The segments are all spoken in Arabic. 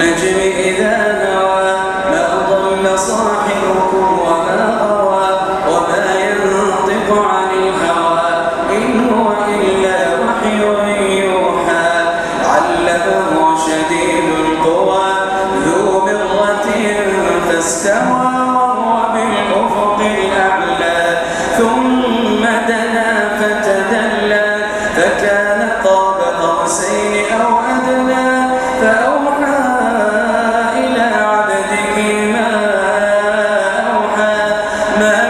imagine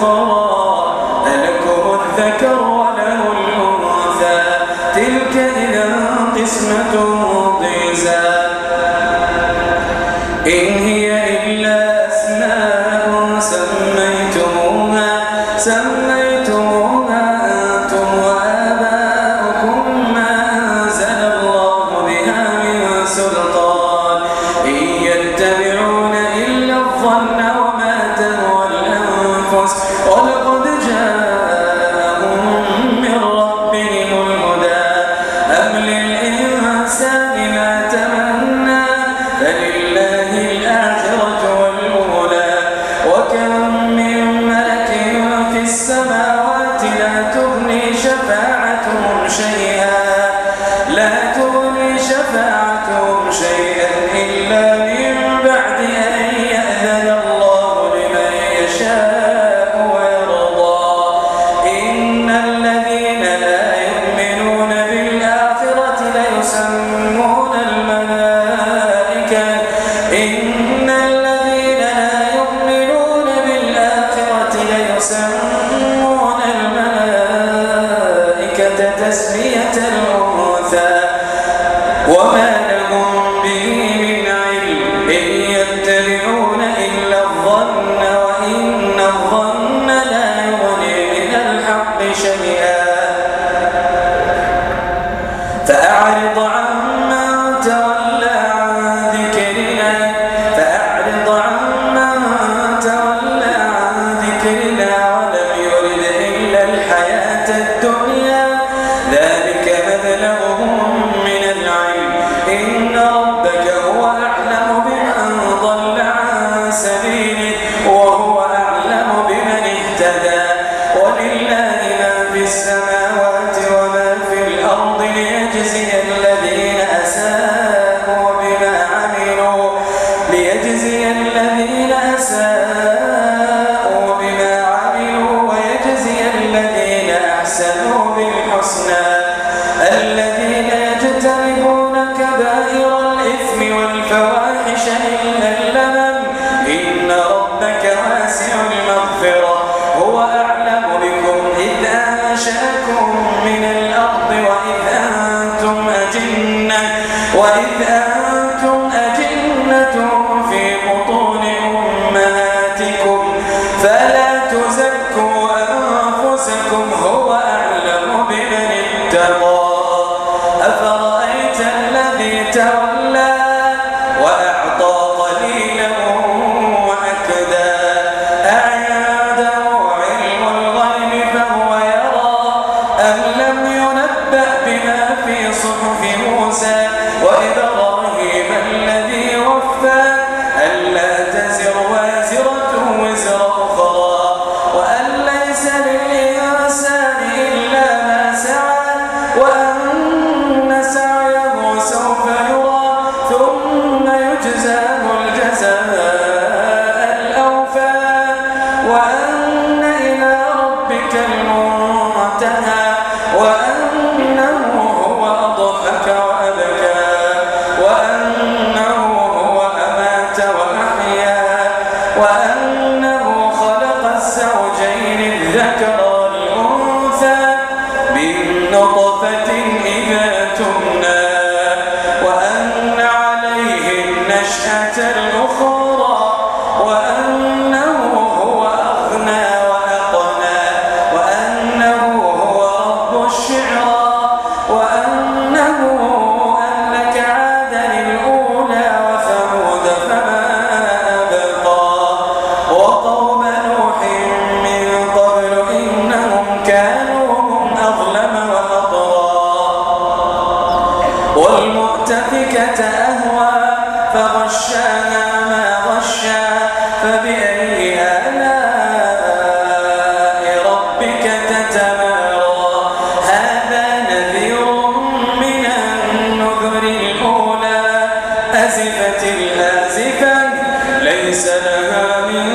صراط فأعرض عمن تولى عن ذكرنا فأعرض عمن تولى عن ذكرنا ولم يرد إلا الحياة الدنيا. ذلك مبلغ ليجزي الذين أساءوا هناك والمؤتفكة أهوى فغشانا ما غشى فبأي آلاء ربك تتمارى. هذا نذير من النذر الأولى أزفت الآزفة ليس لها من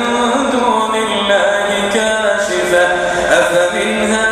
دون الله كاشفة. أفمنها